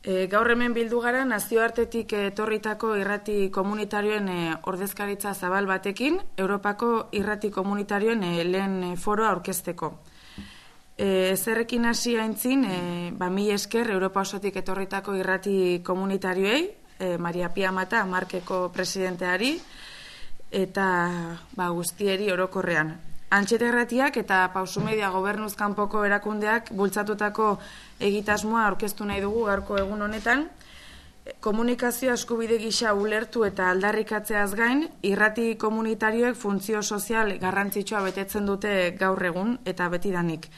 E, gaur hemen bildu gara nazioartetik etorritako irrati komunitarioen e, ordezkaritza zabal batekin, Europako irrati komunitarioen e, lehen foroa aurkezteko. E, zerrekin hasi haintzin, e, ba, mi esker Europa osotik etorritako irrati komunitarioei, e, Maria Pia Mata, Markeko presidenteari, eta ba, guztieri orokorrean. Antxeta erratiak eta pausumedia gobernuz kanpoko erakundeak bultzatutako egitasmoa aurkeztu nahi dugu gaurko egun honetan. Komunikazio eskubide gisa ulertu eta aldarrikatzeaz gain, irrati komunitarioek funtzio sozial garrantzitsua betetzen dute gaur egun eta betidanik.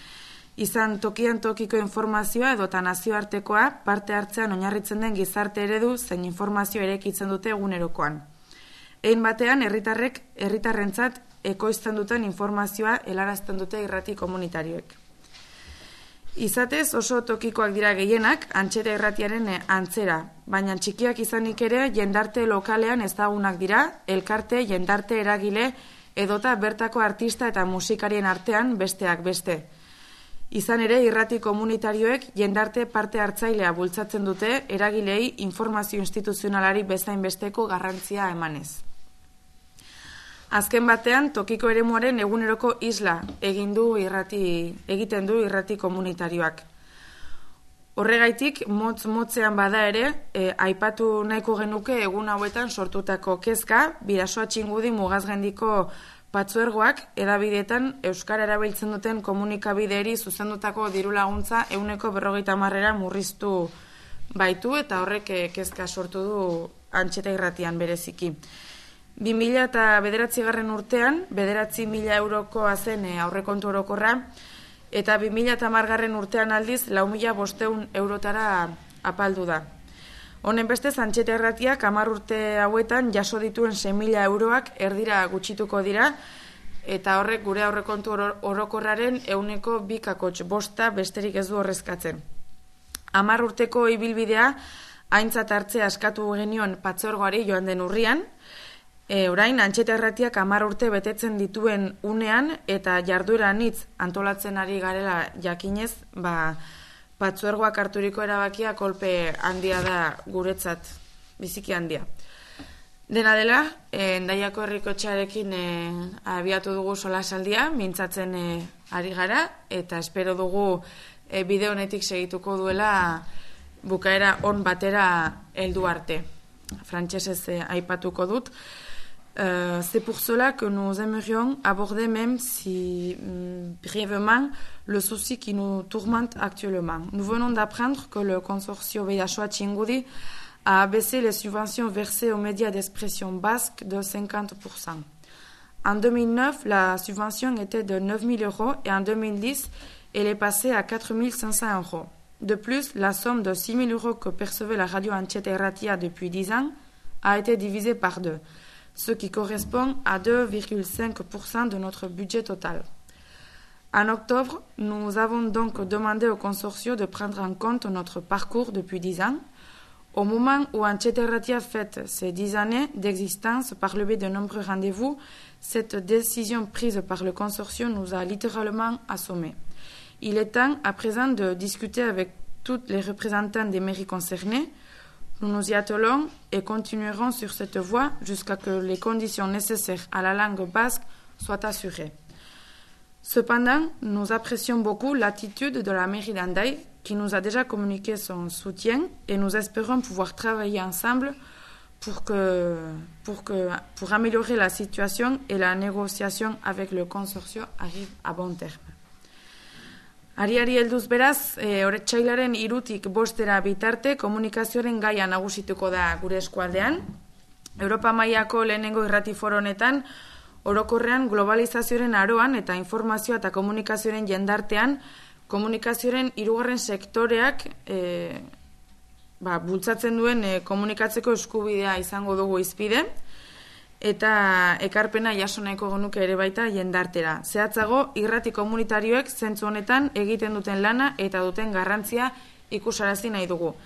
Izan tokian tokiko informazioa edo eta nazioartekoa parte hartzean oinarritzen den gizarte eredu zein informazio erekitzen dute egunerokoan. Ein batean, herritarrek herritarrentzat ekoizten duten informazioa helarazten dute irrati komunitarioek. Izatez oso tokikoak dira gehienak antxera irratiaren eh, antzera, baina txikiak izanik ere jendarte lokalean ezagunak dira, elkarte, jendarte eragile, edota bertako artista eta musikarien artean besteak beste. Izan ere, irrati komunitarioek jendarte parte hartzailea bultzatzen dute eragilei informazio instituzionalari bezain besteko garrantzia emanez. Azken batean, tokiko eremuaren eguneroko isla egin du irrati, egiten du irrati komunitarioak. Horregaitik, motz motzean bada ere, e, aipatu nahiko genuke egun hauetan sortutako kezka, birasoa txingudi mugazgendiko patzuergoak edabidetan Euskara erabiltzen duten komunikabideeri zuzendutako diru laguntza euneko berrogeita marrera murriztu baitu eta horrek e, kezka sortu du antxeta irratian bereziki. 2000 eta bederatzi garren urtean, bederatzi mila eurokoa zen eh, aurrekontu orokorra, eta 2000 eta margarren urtean aldiz, lau mila bosteun eurotara apaldu da. Honen beste, zantxete erratiak, amar urte hauetan, jaso dituen 6 mila euroak erdira gutxituko dira, eta horrek gure aurrekontu orokorraren euneko bikakotx bosta besterik ez du horrezkatzen. Amar urteko ibilbidea, haintzat hartzea askatu genion patzorgoari joan den urrian, orain, antxeta erratiak amar urte betetzen dituen unean eta jarduera nitz antolatzen ari garela jakinez, ba, patzuergoak harturiko erabakia kolpe handia da guretzat, biziki handia. Dena dela, e, endaiako herriko txarekin e, abiatu dugu sola saldia, mintzatzen e, ari gara, eta espero dugu e, bide honetik segituko duela bukaera on batera heldu arte. Frantsesez aipatuko dut. Euh, c'est pour cela que nous aimerions aborder même si mm, brièvement le souci qui nous tourmente actuellement. Nous venons d'apprendre que le consortium Veyachoa Chingudi a abaissé les subventions versées aux médias d'expression basque de 50%. En 2009, la subvention était de 9 000 euros et en 2010, elle est passée à 4 500 euros. De plus, la somme de 6 000 euros que percevait la radio Anchete Ratia depuis 10 ans a été divisée par deux ce qui correspond à 2,5% de notre budget total. En octobre, nous avons donc demandé au consortium de prendre en compte notre parcours depuis dix ans. Au moment où Ancheterratia fête ses dix années d'existence par le biais de nombreux rendez-vous, cette décision prise par le consortium nous a littéralement assommés. Il est temps à présent de discuter avec tous les représentants des mairies concernées nous nous y attelons et continuerons sur cette voie jusqu'à ce que les conditions nécessaires à la langue basque soient assurées. Cependant, nous apprécions beaucoup l'attitude de la mairie d'Andaï qui nous a déjà communiqué son soutien et nous espérons pouvoir travailler ensemble pour, pour améliorer la situation et la négociation avec le consortium arrive à bon terme. Ariari helduz beraz, e, txailaren irutik bostera bitarte komunikazioaren gaia nagusituko da gure eskualdean. Europa mailako lehenengo irrati honetan, orokorrean globalizazioaren aroan eta informazioa eta komunikazioaren jendartean, komunikazioaren irugarren sektoreak e, ba, bultzatzen duen e, komunikatzeko eskubidea izango dugu izpide eta ekarpena jaso nahiko genuke ere baita jendartera. Zehatzago, irrati komunitarioek zentzu honetan egiten duten lana eta duten garrantzia ikusarazi nahi dugu.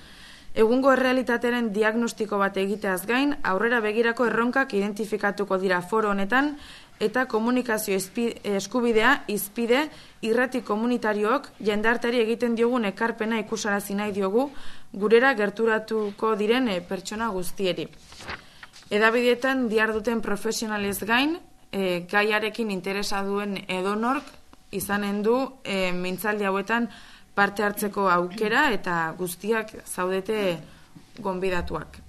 Egungo errealitateren diagnostiko bat egiteaz gain, aurrera begirako erronkak identifikatuko dira foro honetan, eta komunikazio eskubidea izpide irrati komunitariook jendartari egiten diogun ekarpena ikusarazi nahi diogu gurera gerturatuko diren eh, pertsona guztieri. Edabidietan diar duten profesionalez gain, e, gaiarekin interesa duen edonork izanen du e, mintzaldi hauetan parte hartzeko aukera eta guztiak zaudete gonbidatuak.